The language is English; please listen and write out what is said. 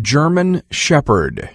German Shepherd.